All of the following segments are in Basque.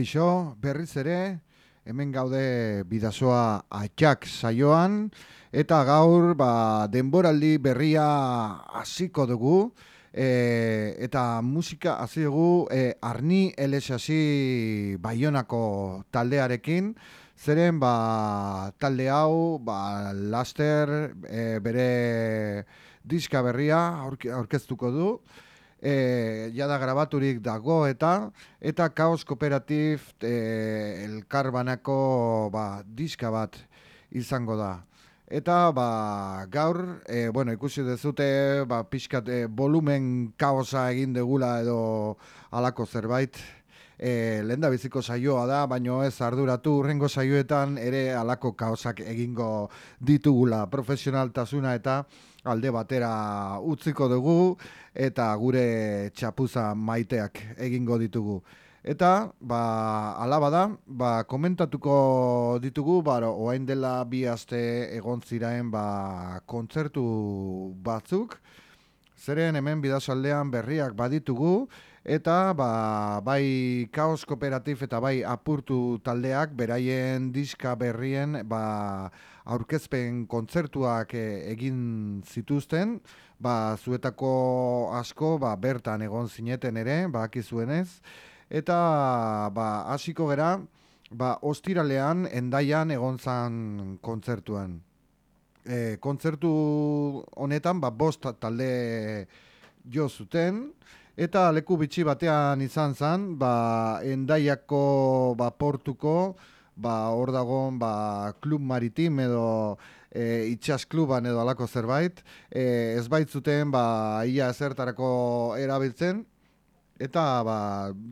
Kaixo, berriz ere, hemen gaude bidazoa atxak saioan, eta gaur ba, denboraldi berria hasiko dugu, e, eta musika hasi dugu e, Arni Elesasi Baionako taldearekin, zeren ba, talde hau ba, laster e, bere diska berria aurkeztuko du, e, jada grabaturik dago eta eta kaos kooperatib e, elkarbanako ba, diska bat izango da. Eta ba, gaur, e, bueno, ikusi dezute, ba, pixkat e, volumen kaosa egin degula edo alako zerbait. E, lehen da biziko saioa da, baino ez arduratu urrengo saioetan ere alako kaosak egingo ditugula profesionaltasuna eta alde batera utziko dugu eta gure txapuza maiteak egingo ditugu. Eta, ba, alaba da, ba, komentatuko ditugu, ba, oain dela bi aste egon ziraen, ba, kontzertu batzuk, zeren hemen bidasaldean berriak baditugu, eta, ba, bai kaos kooperatif eta bai apurtu taldeak, beraien diska berrien, ba, aurkezpen kontzertuak e, egin zituzten, ba, zuetako asko ba, bertan egon zineten ere, ba, akizuenez, eta ba, hasiko gera, ba, ostiralean endaian egon zan kontzertuan. E, kontzertu honetan, ba, bost talde jo zuten, eta leku bitxi batean izan zan, ba, endaiako ba, portuko, ba, hor dagoen ba, klub maritim edo e, itxas kluban edo alako zerbait, e, ez baitzuten ba, ia ezertarako erabiltzen, eta ba,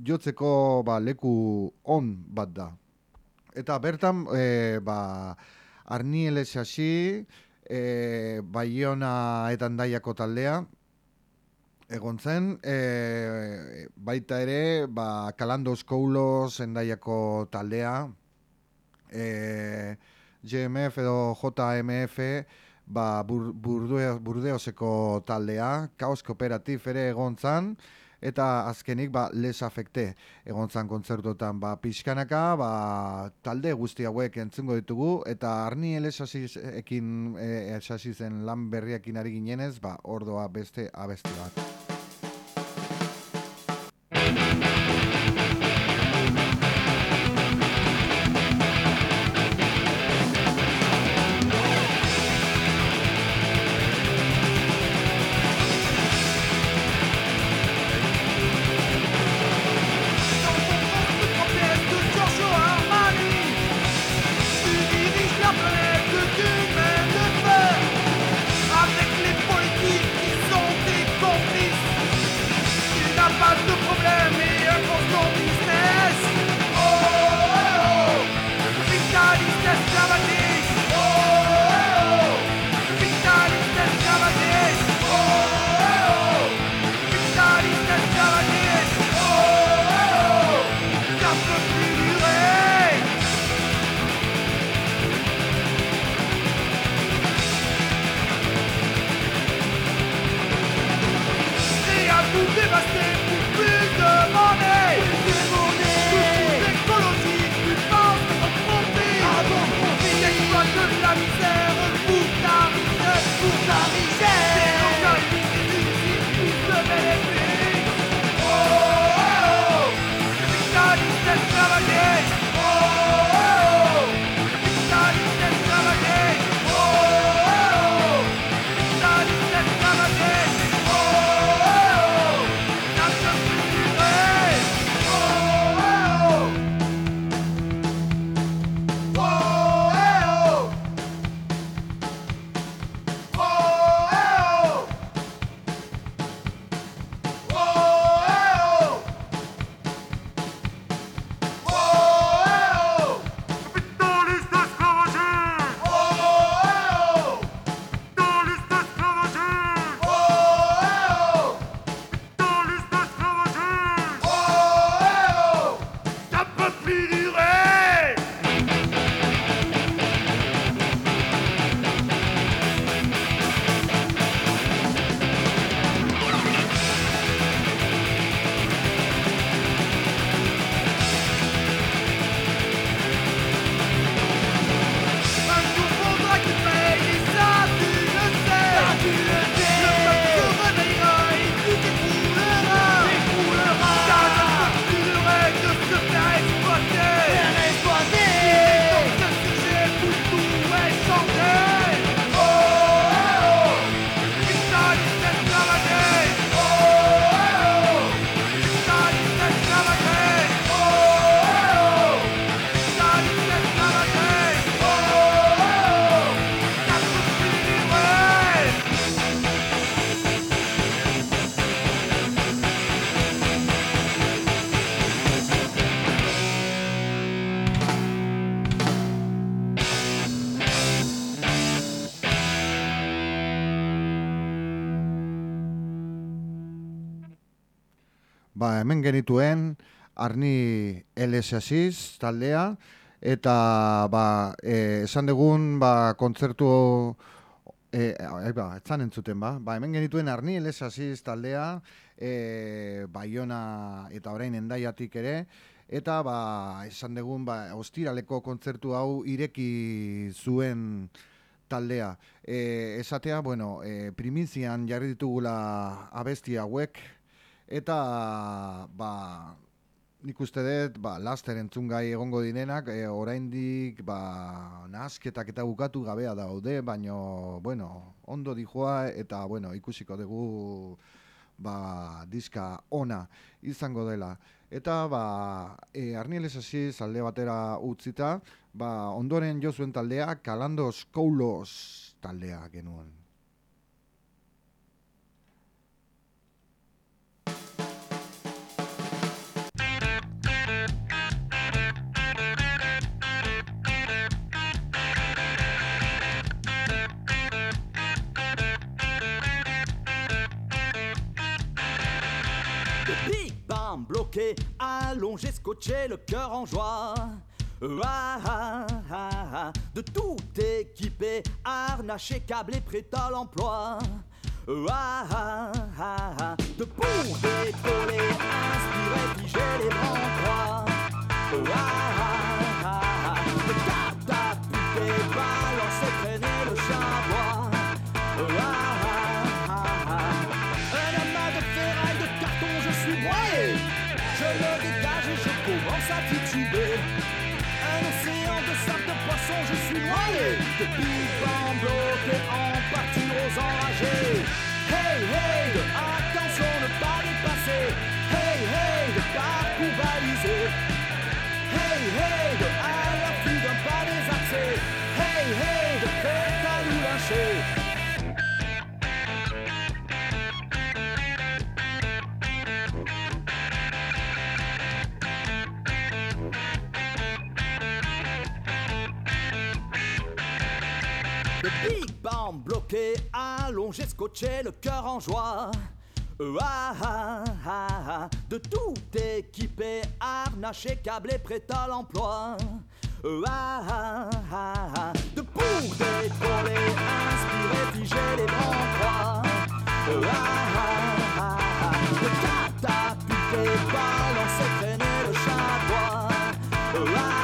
jotzeko ba, leku on bat da. Eta bertan, e, ba, Arniele Xaxi, e, Baiona eta Andaiako taldea, egon zen, e, baita ere, ba, Kalando Skoulos Endaiako taldea, e, GMF edo JMF ba, bur, burdeoseko taldea, kaos kooperatif ere egon zan, eta azkenik ba, les afekte egon zan kontzertuetan. Ba, pixkanaka ba, talde guzti hauek entzungo ditugu, eta arni elesasizekin e, lan berriakin ari ginenez, ba, ordoa beste abesti bat. Hemen genituen Arni LSASIS taldea eta ba, e, esan dugun ba, kontzertu e, ba, etzan entzuten ba. ba hemen genituen Arni LSASIS taldea e, Baiona eta orain endaiatik ere eta ba, esan dugun ba, ostiraleko kontzertu hau ireki zuen taldea. E, esatea, bueno, e, primizian jarri ditugula abesti hauek, eta ba, nik uste dut, ba, laster entzungai egongo dinenak, e, oraindik ba, nasketak eta bukatu gabea daude, baino, bueno, ondo dijoa, eta, bueno, ikusiko dugu ba, diska ona izango dela. Eta, ba, e, Arnieles hasi zalde batera utzita, ba, ondoren jo zuen taldea, Kalandos Koulos taldea genuen. Bloqué, allongé, scotché, le cœur en joie. Ah, ah, ah, ah, de tout équipé, harnaché, câblé, prêt à l'emploi. De pour décoller, inspiré, figé les bras ah, de catapulter, balancer, the be big bang bloqué, allongé, scotché, le cœur en joie. Euh, ah, ah, ah, de tout équipé, harnaché, câblé, prêt à l'emploi. Euh, de pour décoller, inspiré, figé les bras en croix. Euh, de catapulter, balancer, traîner le chabois. Euh,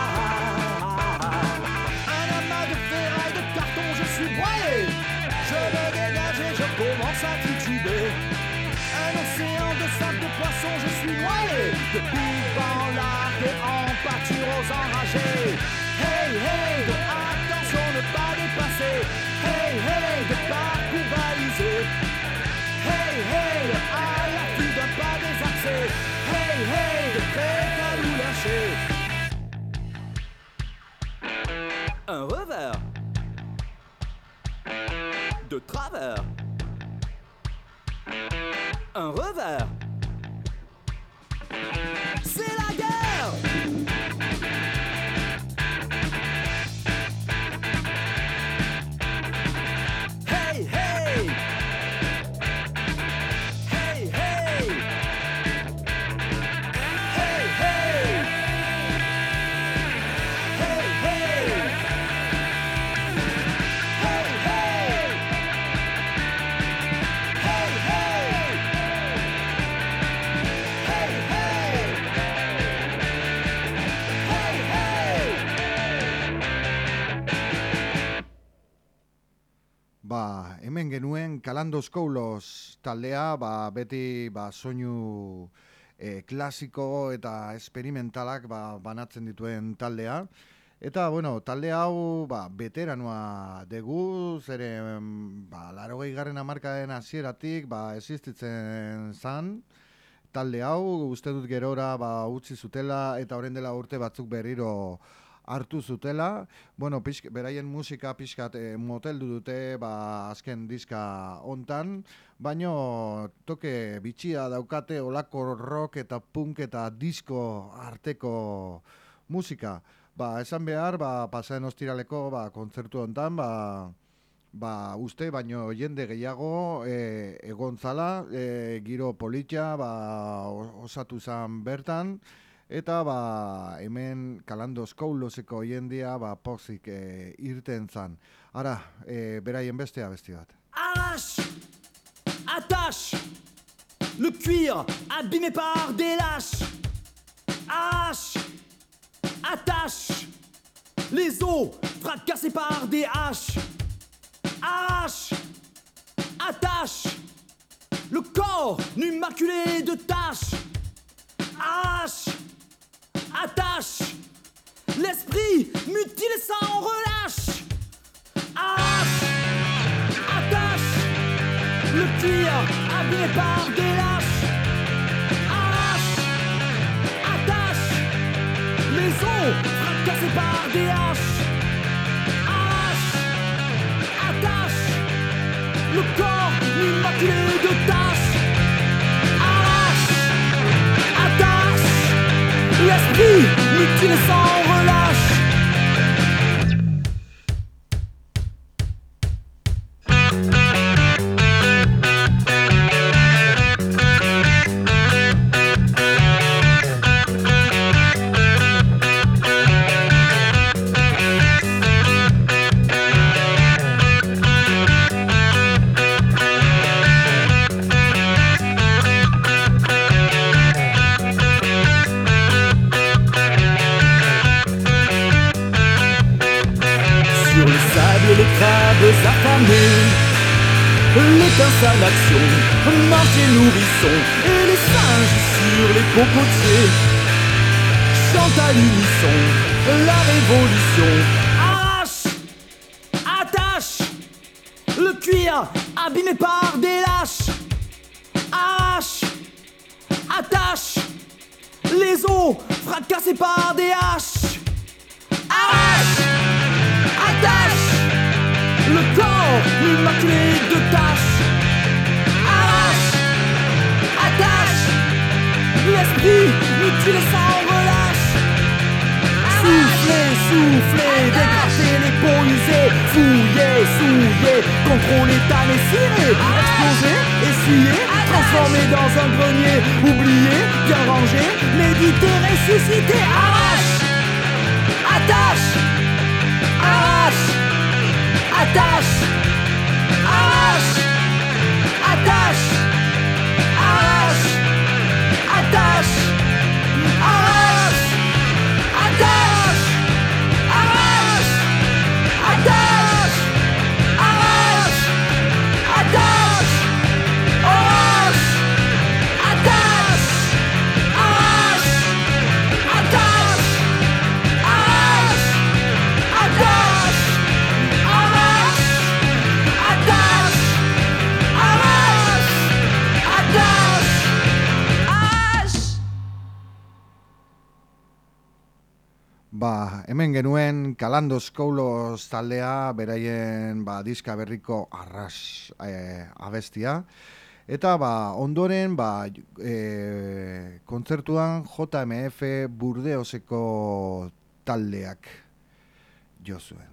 Kalandos Koulos taldea, ba, beti ba, soinu e, klasiko eta esperimentalak ba, banatzen dituen taldea. Eta, bueno, talde hau, ba, veteranoa dugu, zeren, ba, laro garren amarkaden hasieratik ba, existitzen zan, talde hau, uste dut gerora ba, utzi zutela eta orain dela urte batzuk berriro hartu zutela. Bueno, pixk, beraien musika pixkat e, moteldu dute ba, azken diska hontan, baino toke bitxia daukate olako rock eta punk eta disco arteko musika. Ba, esan behar, ba, pasaren ostiraleko ba, kontzertu hontan, ba, ba, uste, baino jende gehiago e, egon zala, e, giro politxa, ba, osatu zan bertan, eta ba, hemen kalando skouloseko jendia, ba, pozik e, irten zan. Ara, e, beraien bestea besti bat. Arrache, attache, le cuir abîmé par des lâches. Arrache, attache, les os fracassés par des haches. Arrache, attache, le corps nu maculé de taches. Arrache, attache, l'esprit mutilé sans relâche. Arrache, attache, le cuir abîmé par des lâches. Arrache, attache, les os fracassés par des haches. Arrache, attache, le corps immaculé de taches. esprit, relâche Le cuir abîmé par des lâches. Arrache, attache. Les os fracassés par des haches. Arrache attache. Le corps immaculé de taches. Arrache, attache. L'esprit mutilé sans. Souffler, souffler, les peaux usées, fouiller, souiller, contrôler, tanner, cirer, exploser, essuyer, transformer dans un grenier, oublier, bien ranger, méditer, ressusciter, arrache, attache, arrache, attache, arrache, attache, Ba, hemen genuen Kalandos Koulos taldea, beraien ba, diska berriko arras e, abestia. Eta ba, ondoren ba, e, kontzertuan JMF Burdeoseko taldeak jo zuen.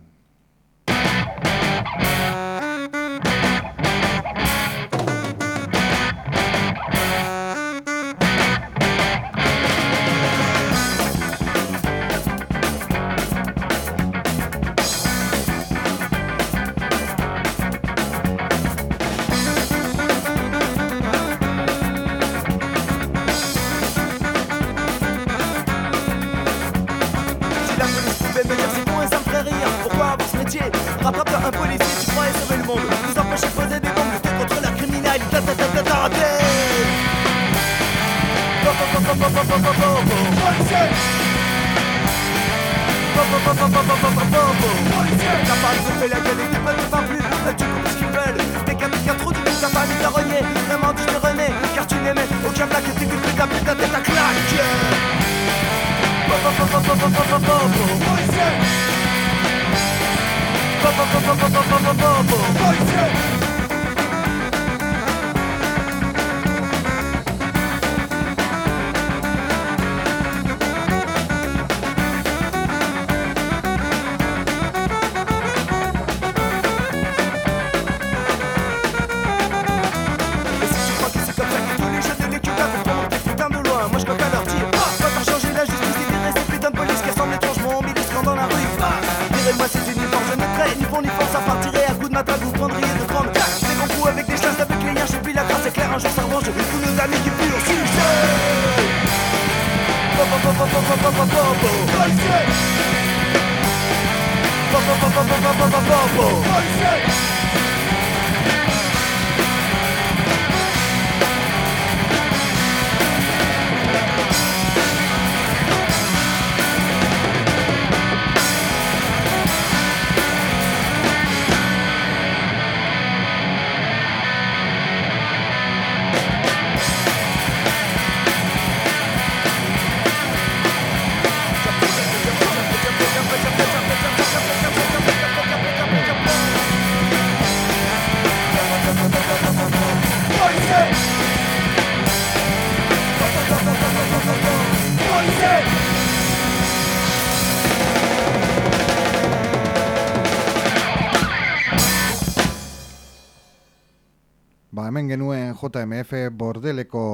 JMF bordeleko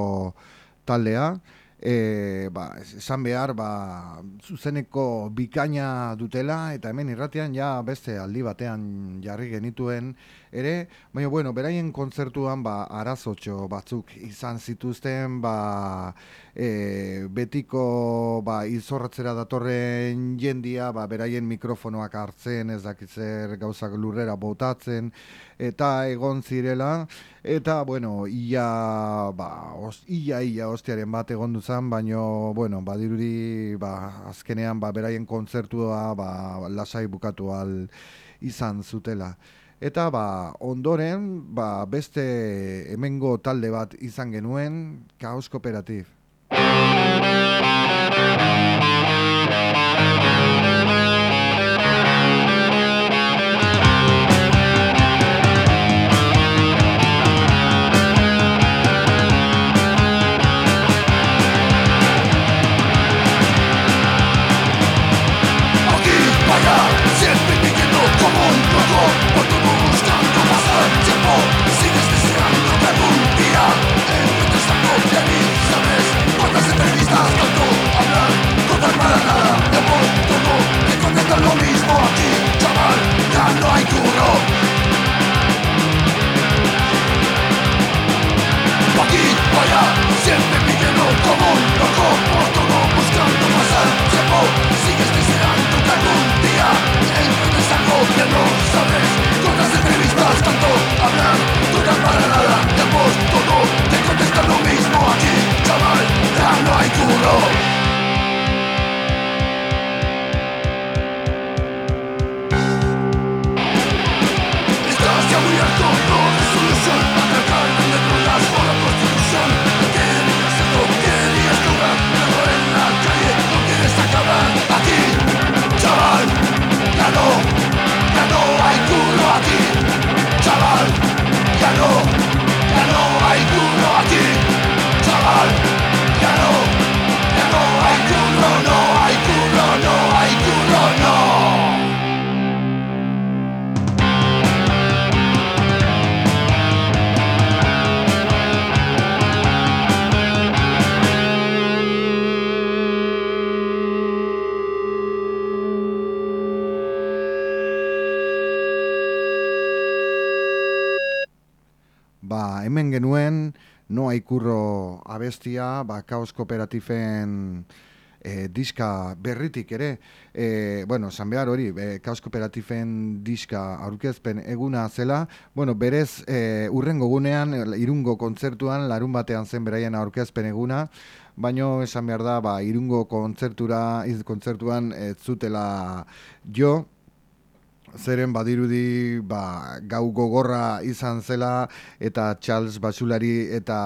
taldea, e, ba, esan behar, ba, zuzeneko bikaina dutela, eta hemen irratian ja beste aldi batean jarri genituen ere, baina, bueno, beraien kontzertuan, ba, arazotxo batzuk izan zituzten, ba, e, betiko, ba, izorratzera datorren jendia, ba, beraien mikrofonoak hartzen, ez dakitzer gauzak lurrera botatzen, eta egon zirela, eta, bueno, ia, ba, os, ia, ia, ostiaren bat egon duzan, baino, bueno, badirudi, ba, azkenean, ba, beraien kontzertua, ba, lasai bukatu al izan zutela. Eta, ba, ondoren, ba, beste hemengo talde bat izan genuen, Kaos Kooperatif. Yeah. Encuentras a confiar y sabes cuántas entrevistas contigo. Abestia, ba, kaos kooperatifen e, diska berritik ere, e, bueno, esan behar hori, e, kaos kooperatifen diska aurkezpen eguna zela, bueno, berez, e, urrengo gunean, irungo kontzertuan, larun batean zen beraien aurkezpen eguna, baino esan behar da, ba, irungo kontzertura, kontzertuan ez zutela jo, zeren badirudi ba, gau gogorra izan zela eta Charles Basulari eta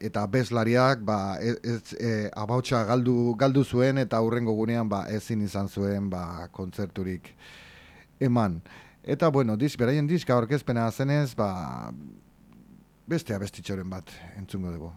eta bezlariak ba, ez, e, abautxa galdu, galdu zuen eta hurrengo gunean ba, ezin izan zuen ba, kontzerturik eman. Eta bueno, disk, beraien diska aurkezpena zenez, ba, beste abestitxoren bat entzungo dugu.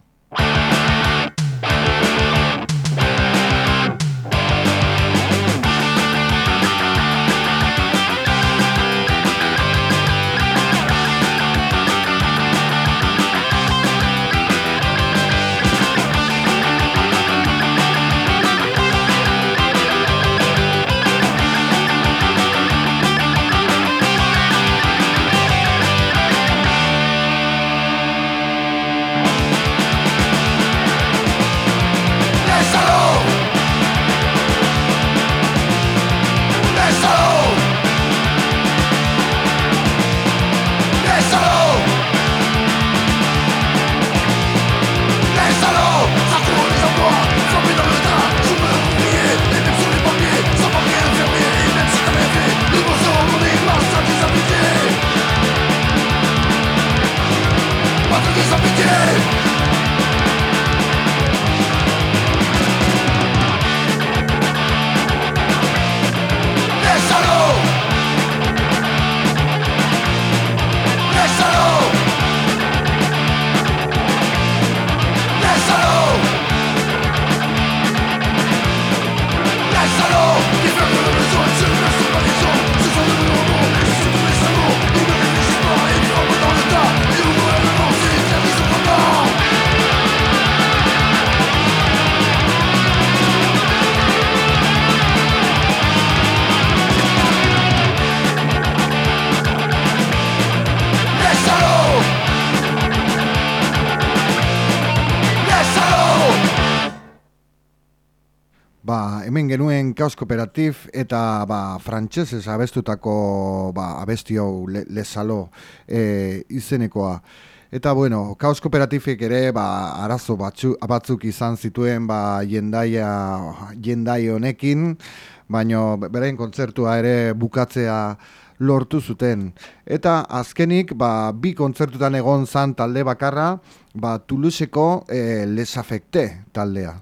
Hemen genuen Kaos Kooperatif eta ba, frantsesez abestutako ba, abesti hau le, lezalo e, izenekoa. Eta bueno, Kaos Kooperatifek ere ba, arazo batzu, batzuk izan zituen ba, jendaia, jendai honekin, baino berain kontzertua ere bukatzea lortu zuten. Eta azkenik, ba, bi kontzertutan egon zan talde bakarra, ba, Toulouseko e, Les Affecte taldea.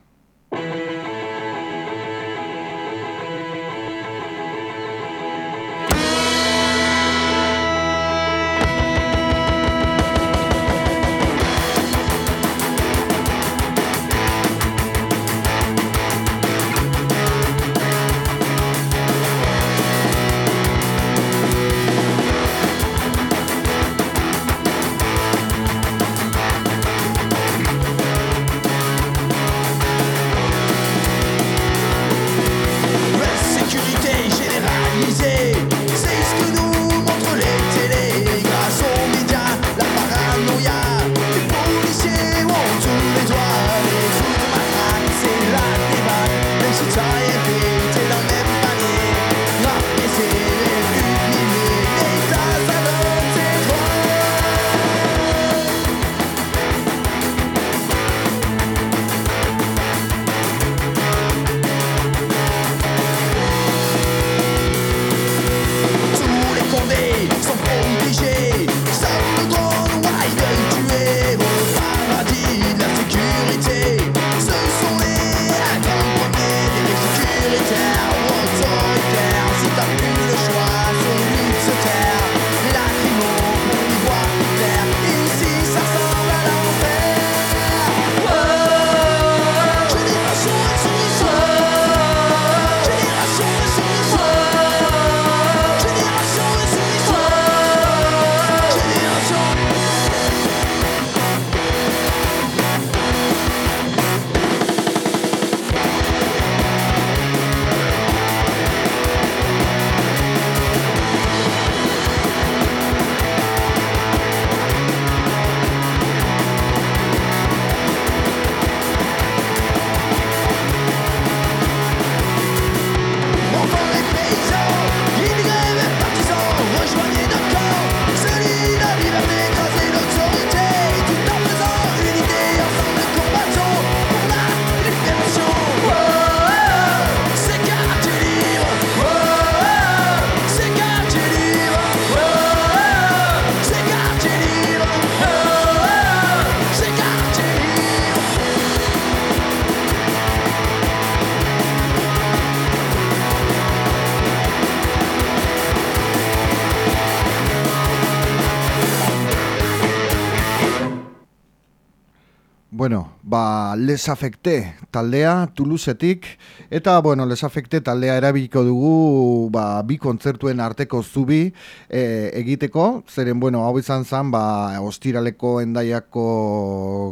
Les Afecte taldea Toulousetik eta bueno, Les Afecte taldea erabiliko dugu ba, bi kontzertuen arteko zubi e, egiteko, zeren bueno, hau izan zen ba, ostiraleko endaiako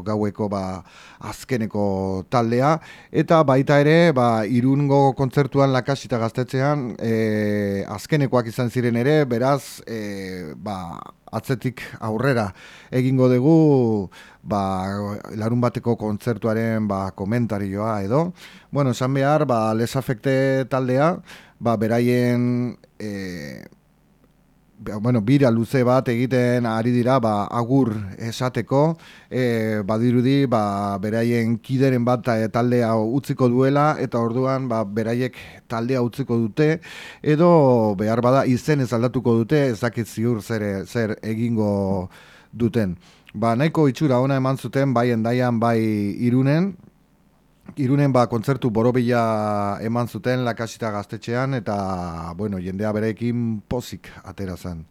gaueko ba, azkeneko taldea eta baita ere ba, irungo kontzertuan lakasita gaztetzean e, azkenekoak izan ziren ere, beraz e, ba, atzetik aurrera egingo dugu ba, larun bateko kontzertuaren ba, komentarioa edo. Bueno, esan behar, ba, lesafekte taldea, ba, beraien e, bueno, bira luze bat egiten ari dira ba, agur esateko, e, badirudi ba, beraien kideren bat taldea utziko duela, eta orduan ba, beraiek taldea utziko dute, edo behar bada izen ez aldatuko dute, ezakit ziur zer, zer egingo duten. ba, nahiko itxura ona eman zuten bai endaian bai irunen, irunen ba, kontzertu borobila eman zuten lakasita gaztetxean, eta, bueno, jendea berekin pozik atera zen.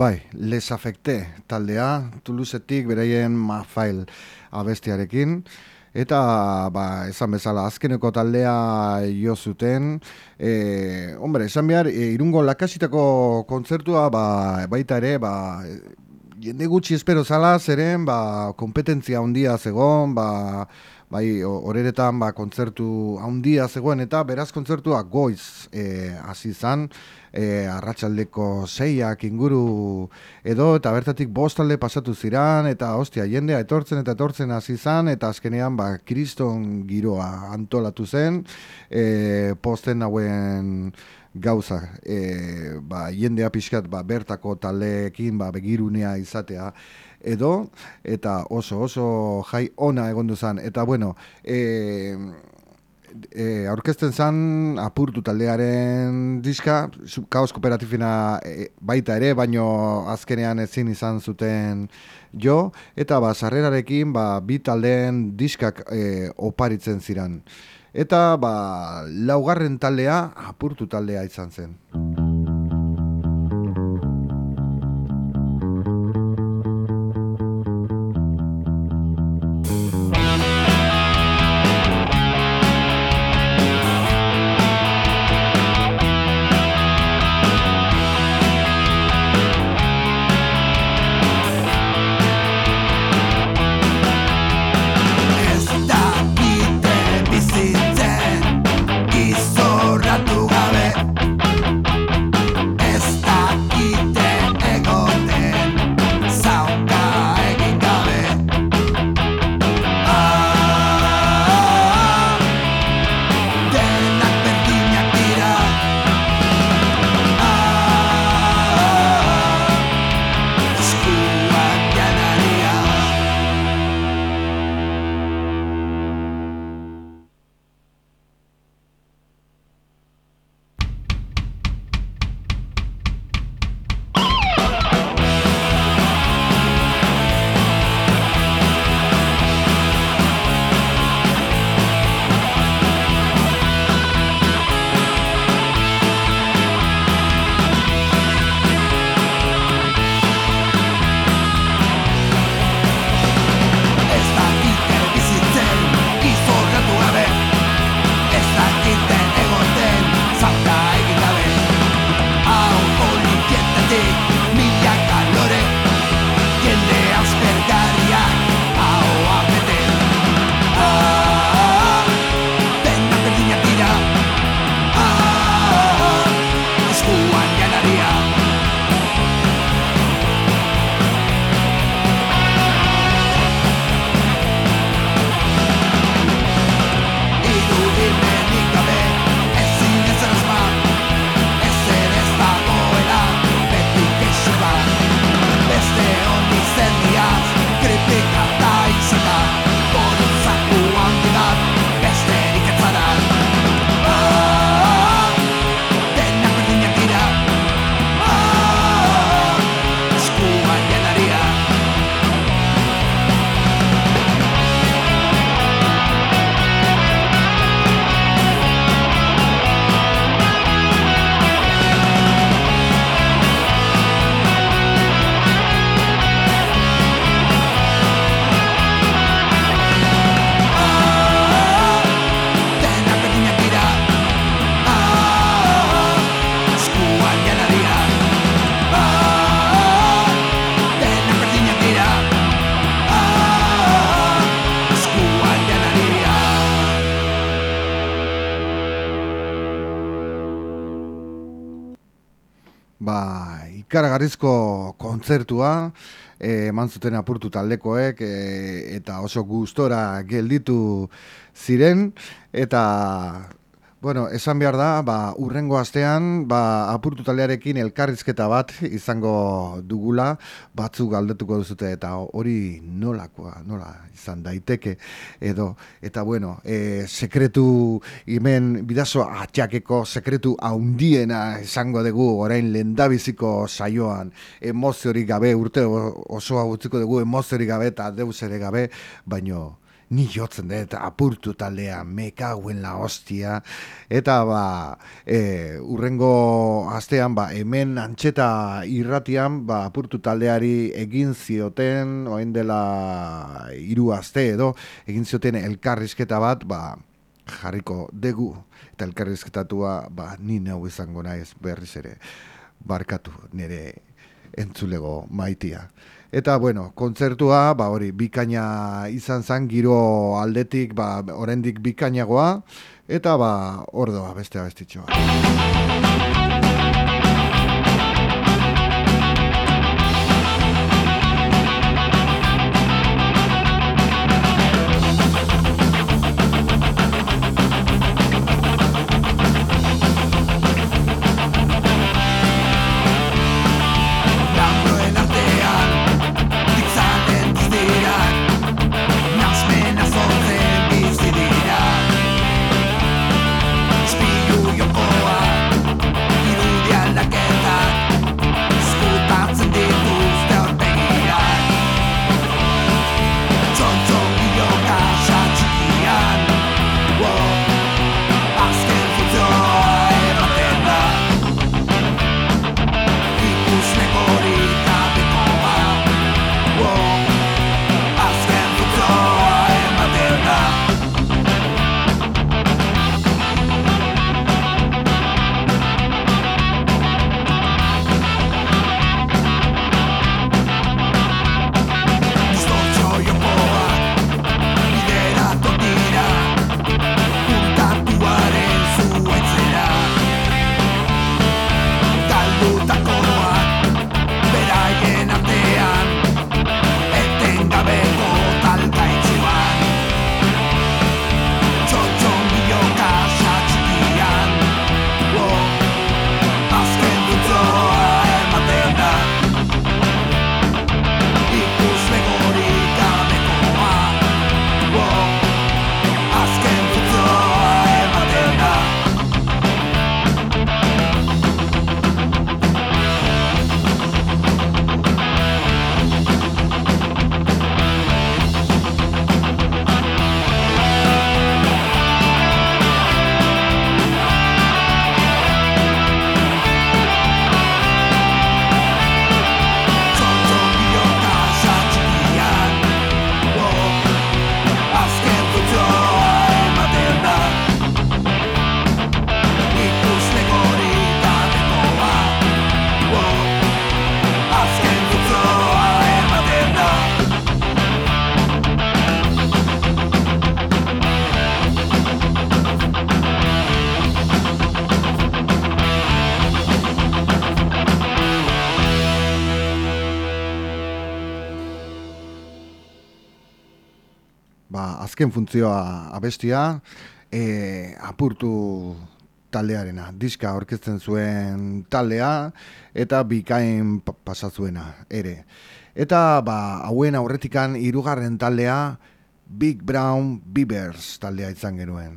Bai, les afekte taldea, Toulousetik beraien mafail abestiarekin, eta ba, esan bezala azkeneko taldea jo zuten, e, hombre, esan behar, e, irungo lakasitako kontzertua ba, baita ere, ba, jende gutxi espero zala, zeren, ba, kompetentzia handia zegon, ba, bai, horeretan ba, kontzertu handia zegoen, eta beraz kontzertua goiz e, hasi zan, e, arratsaldeko seiak inguru edo eta bertatik bostalde pasatu ziran eta ostia jendea etortzen eta etortzen hasi zan eta azkenean ba kriston giroa antolatu zen e, posten hauen gauza. E, ba, jendea pixkat ba, bertako taleekin ba, begirunea izatea edo eta oso oso jai ona egondu zen eta bueno e, e, aurkezten zan apurtu taldearen diska, kaos kooperatifina e, baita ere, baino azkenean ezin izan zuten jo, eta ba, sarrerarekin ba, bi taldeen diskak e, oparitzen ziran. Eta ba, laugarren taldea apurtu taldea izan zen. Ikaragarrizko kontzertua, e, eman zuten apurtu taldekoek, e, eta oso gustora gelditu ziren, eta Bueno, esan behar da, ba, urrengo astean, ba, apurtu taldearekin elkarrizketa bat izango dugula, batzu galdetuko duzute, eta hori nolakoa, nola izan daiteke, edo, eta bueno, e, sekretu, imen, bidazo atxakeko sekretu haundiena izango dugu, orain lendabiziko saioan, emoziorik gabe, urte osoa gutziko dugu, emoziorik gabe, eta deus ere gabe, baino, ni jotzen dut apurtu taldea mekauen la hostia. Eta ba e, urrengo astean ba hemen antxeta irratian ba apurtu taldeari egin zioten orain dela hiru aste edo egin zioten elkarrizketa bat ba jarriko degu eta elkarrizketatua ba ni neu izango naiz berriz ere. Barkatu nire entzulego maitia. Eta, bueno, kontzertua, ba, hori, bikaina izan zen, giro aldetik, ba, oraindik bikainagoa, eta, ba, ordoa, beste abestitxoa. Azken funtzioa abestia, e, apurtu taldearena, diska aurkezten zuen taldea, eta bikain pa- pasatzuena, ere. Eta, ba, hauen aurretikan hirugarren taldea, Big Brown Beavers taldea izan genuen.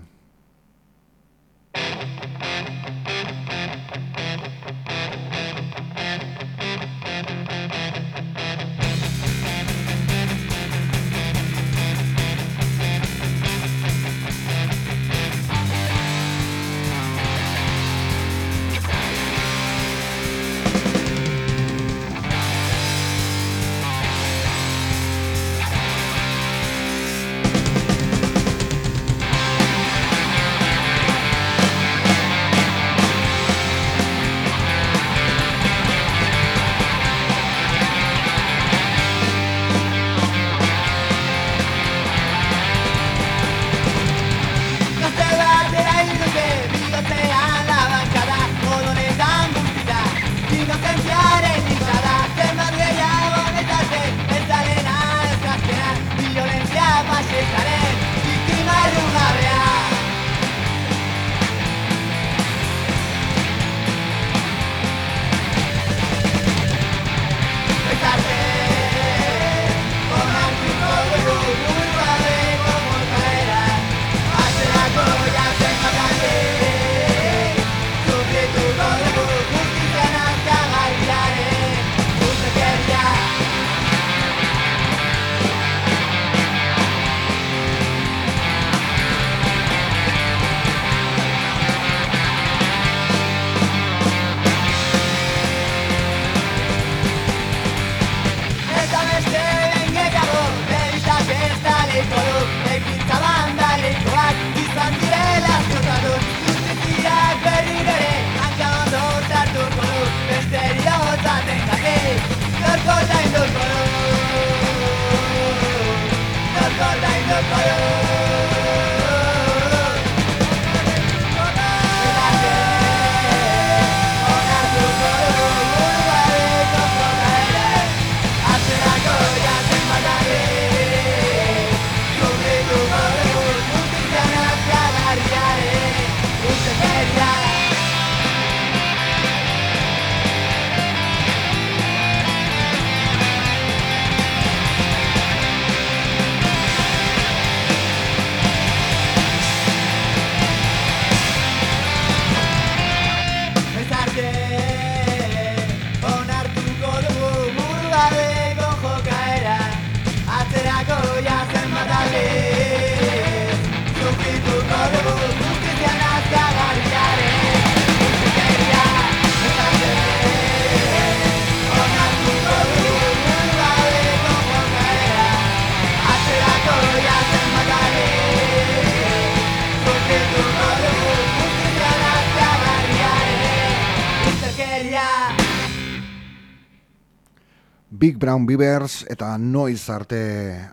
Big Brown Beavers eta noiz arte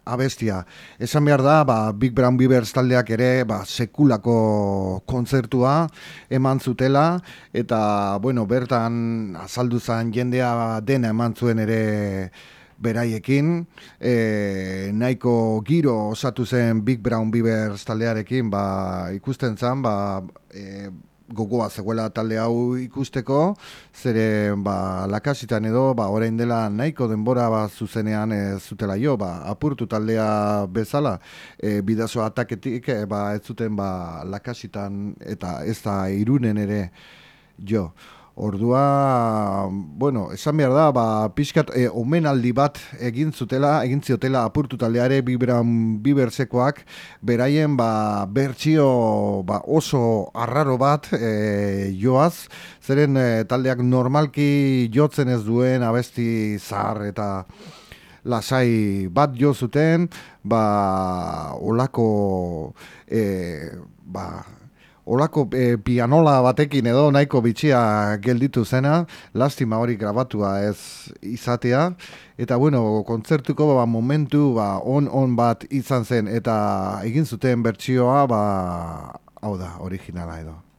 abestia. Esan behar da, ba, Big Brown Beavers taldeak ere ba, sekulako kontzertua eman zutela eta bueno, bertan azaldu zen jendea dena eman zuen ere beraiekin, e, nahiko giro osatu zen Big Brown Beavers taldearekin, ba, ikusten zen, ba, e, gogoa zegoela talde hau ikusteko, zere ba, lakasitan edo, ba, orain dela nahiko denbora ba, zuzenean ez zutela jo, ba, apurtu taldea bezala, e, bidazo ataketik, e, ba, ez zuten ba, lakasitan eta ez da irunen ere jo. Ordua, bueno, esan behar da, ba, pixkat, e, omenaldi bat egin zutela, egin ziotela apurtu taldeare bibran bibersekoak, beraien, ba, bertsio ba, oso arraro bat e, joaz, zeren e, taldeak normalki jotzen ez duen abesti zahar eta lasai bat jo zuten, ba, olako, e, ba, olako e, pianola batekin edo nahiko bitxia gelditu zena, lastima hori grabatua ez izatea, eta bueno, kontzertuko ba, momentu ba, on on bat izan zen, eta egin zuten bertsioa, ba, hau da, originala edo.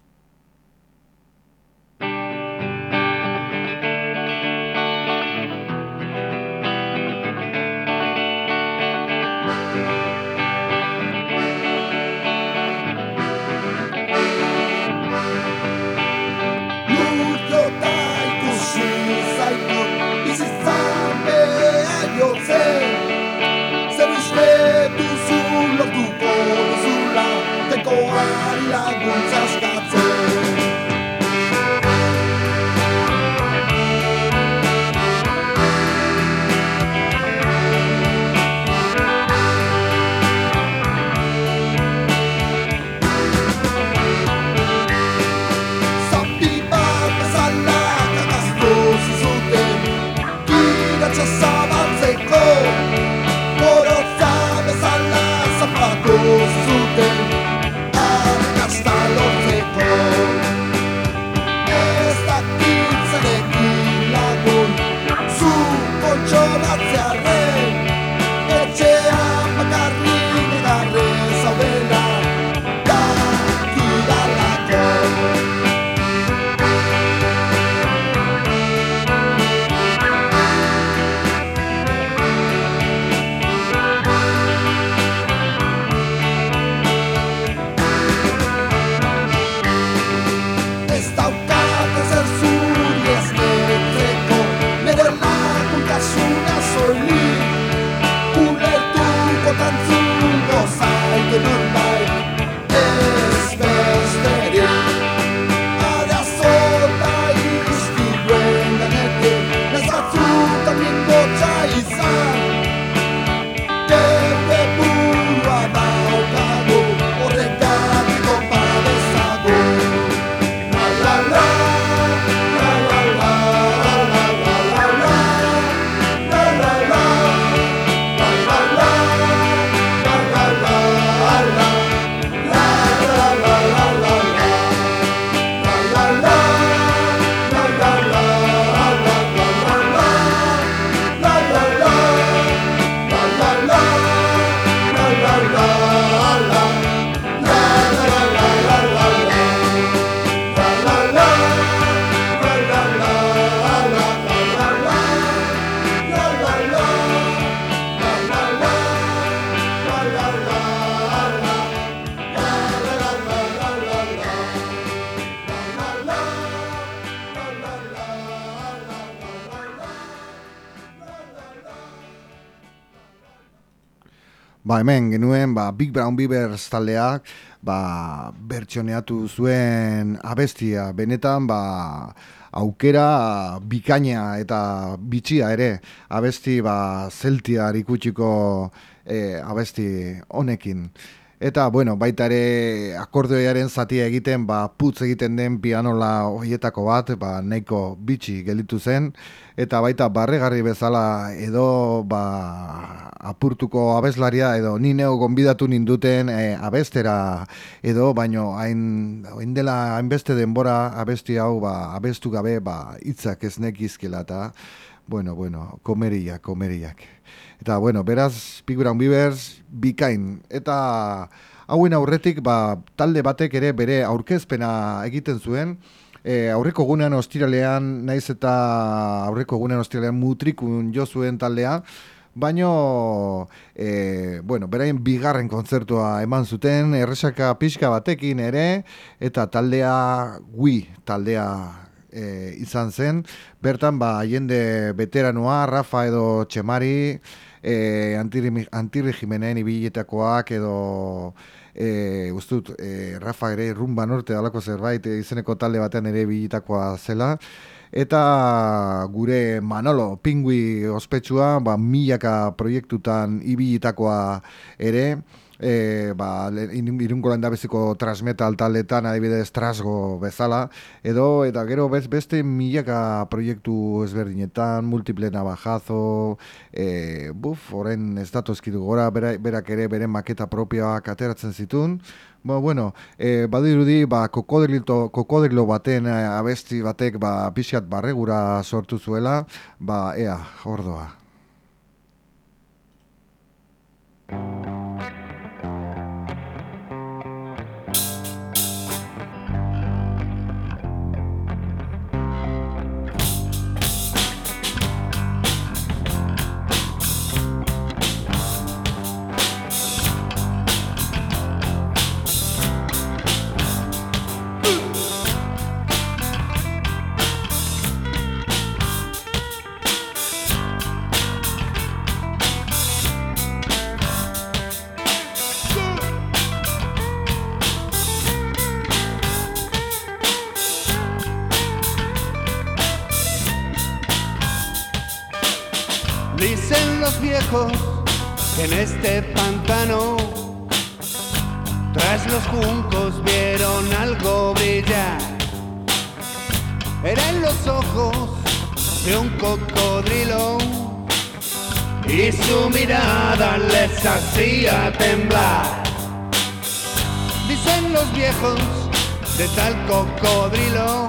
Hemen genuen ba, Big Brown Beavers taldeak ba, bertsioneatu zuen abestia. Benetan, ba, aukera bikaina eta bitxia ere abesti ba, zeltiar ikutsiko e, abesti honekin. Eta, bueno, baita ere akordeoiaren zatia egiten, ba, putz egiten den pianola horietako bat, ba, nahiko bitxi gelitu zen. Eta baita barregarri bezala edo ba, apurtuko abeslaria edo ni neo gonbidatu ninduten e, abestera edo baino hain, hain dela hainbeste denbora abesti hau ba, abestu gabe ba, itzak ez nekizkela eta bueno, bueno, komeriak, komeriak. Eta, bueno, beraz, Piguran Bibers, bikain. Eta, hauen aurretik, ba, talde batek ere bere aurkezpena egiten zuen, e, aurreko gunean ostiralean, naiz eta aurreko gunean ostiralean mutrikun jo zuen taldea, Baino, e, bueno, beraien bigarren kontzertua eman zuten, erresaka pixka batekin ere, eta taldea, gui taldea e, izan zen. Bertan, ba, jende veteranoa, Rafa edo Txemari, e, antirri jimenen ibiletakoak edo e, ustut, e, Rafa ere rumba norte dalako zerbait, izeneko talde batean ere ibiletakoa zela. Eta gure Manolo Pingui ospetsua ba, milaka proiektutan ibilitakoa ere, e, ba, irungo landa beziko transmetal taletan adibidez trasgo bezala, edo eta gero bez, beste milaka proiektu ezberdinetan, multiple nabajazo, e, buf, oren ez datu ezkidu gora, berak ere bere maketa propioak ateratzen zitun, Ba, bueno, e, badirudi, ba, kokodrilo baten e, abesti batek, ba, pixiat barregura sortu zuela, ba, ea, ordoa. En este pantano. Tras los juncos vieron algo brillar. Eran los ojos de un cocodrilo y su mirada les hacía temblar. Dicen los viejos de tal cocodrilo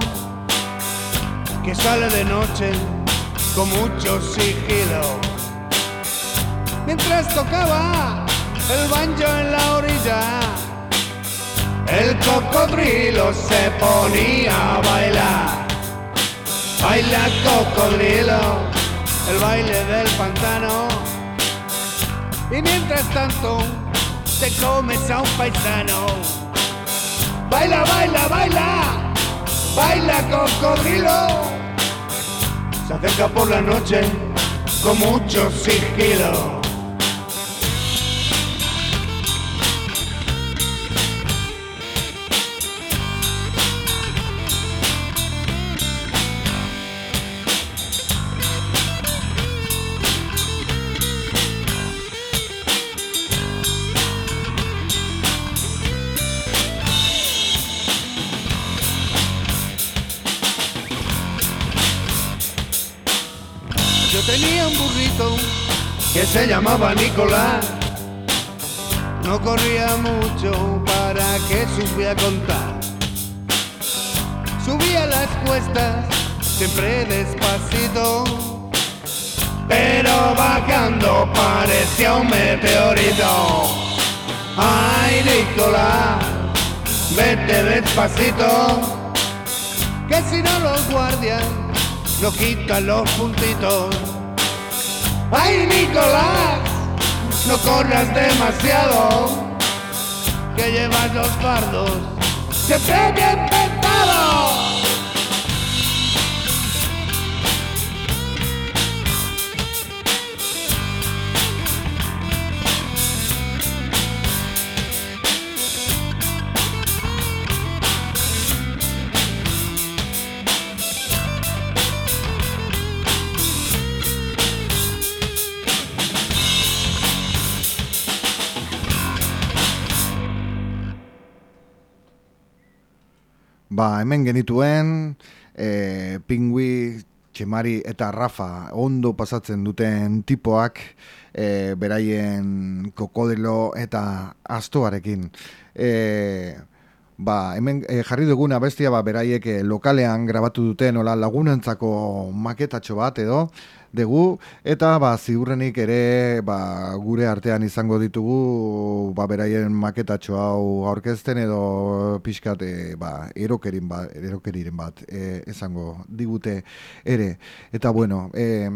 que sale de noche con mucho sigilo mientras tocaba el banjo en la orilla. El cocodrilo se ponía a bailar. Baila cocodrilo, el baile del pantano. Y mientras tanto, te comes a un paisano. Baila, baila, baila, baila cocodrilo. Se acerca por la noche con mucho sigilo. Se llamaba Nicolás. No corría mucho para que supiera contar. Subía las cuestas siempre despacito, pero bajando parecía un meteorito. Ay, Nicolás, vete despacito, que si no los guardias no quitan los puntitos. ¡Ay, Nicolás! No corras demasiado, que llevas los fardos siempre bien pensados. Ba, hemen genituen, e, pingui, txemari eta rafa ondo pasatzen duten tipoak e, beraien kokodilo eta astoarekin. E, ba, hemen e, jarri duguna bestia ba, beraiek lokalean grabatu duten ola lagunentzako maketatxo bat edo, dugu, eta ba, ziurrenik ere ba, gure artean izango ditugu ba, beraien maketatxo hau aurkezten edo pixkat e, ba, erokerin bat, erokeriren bat e, izango digute ere. Eta bueno, e,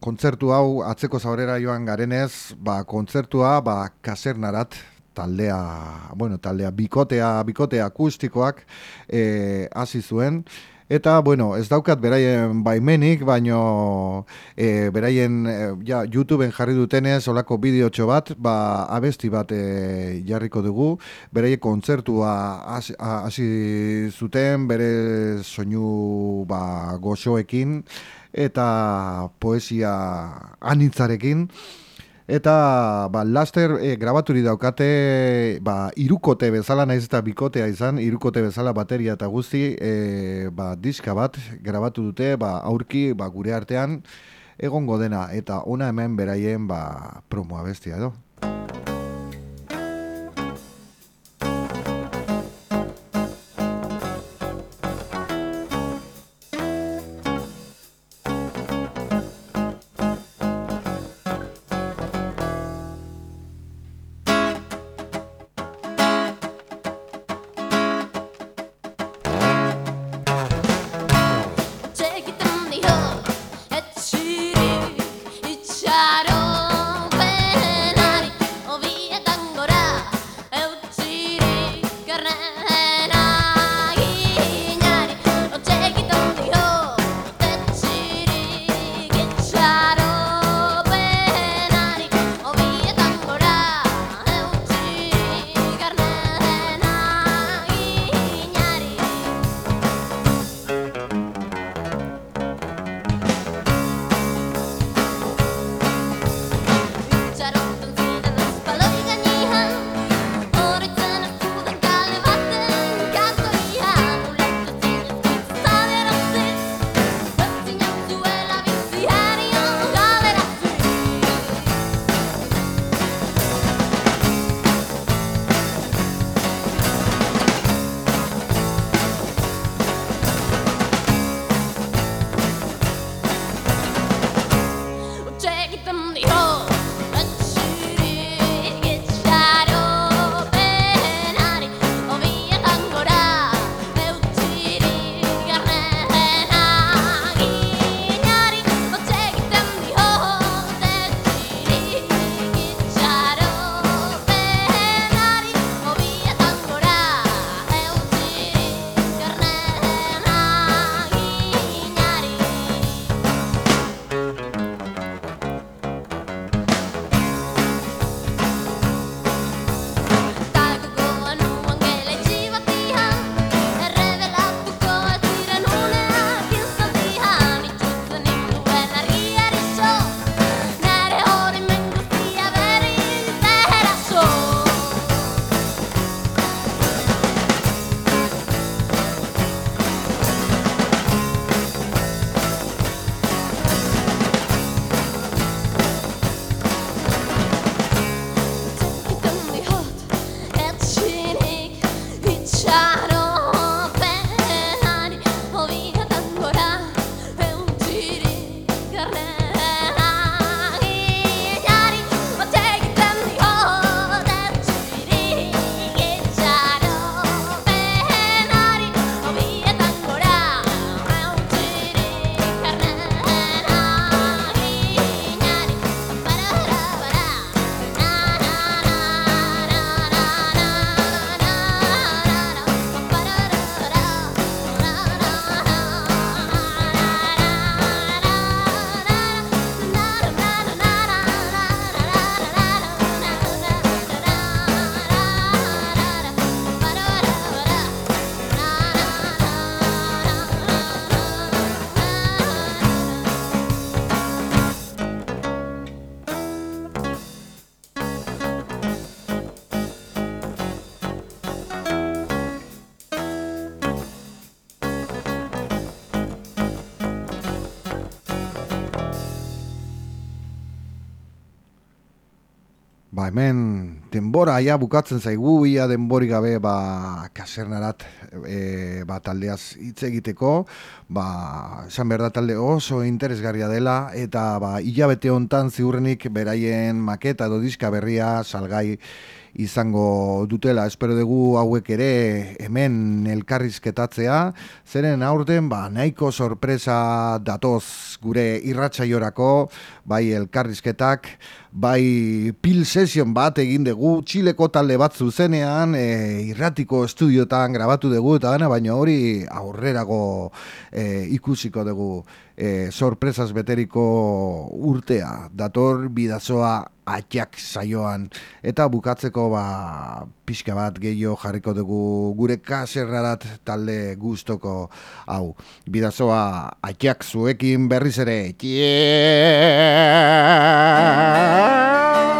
kontzertu hau atzeko zaurera joan garenez, ba, kontzertua ba, kasernarat taldea, bueno, taldea bikotea, bikotea akustikoak eh, hasi zuen. Eta, bueno, ez daukat beraien baimenik, baino e, beraien e, ja, YouTubeen jarri dutenez olako bideotxo bat, ba, abesti bat e, jarriko dugu. Beraien kontzertua hasi zuten, bere soinu ba, goxoekin eta poesia anitzarekin. Eta ba, laster e, grabaturi daukate ba, irukote bezala naiz eta bikotea izan, irukote bezala bateria eta guzti e, ba, diska bat grabatu dute ba, aurki ba, gure artean egongo dena eta ona hemen beraien ba, promoa bestia edo. Hemen denbora ja bukatzen zaigu ia denbori gabe ba kasernarat e, ba taldeaz hitz egiteko. Ba esan behar da talde oso interesgarria dela eta ba hilabete hontan ziurrenik beraien maketa edo diska berria salgai izango dutela. Espero dugu hauek ere hemen elkarrizketatzea. Zeren aurten ba nahiko sorpresa datoz gure irratsaiorako. Bai elkarrizketak bai pil session bat egin dugu. Txileko talde bat zuzenean e, irratiko estudiotan grabatu dugu eta dana baina hori aurrerago e, ikusiko dugu e, sorpresas beteriko urtea. Dator bidazoa atxak saioan. Eta bukatzeko ba pixka bat gehiago jarriko dugu gure kaserrarat talde gustoko hau. Bidazoa atxak zuekin berriz ere. Mambo!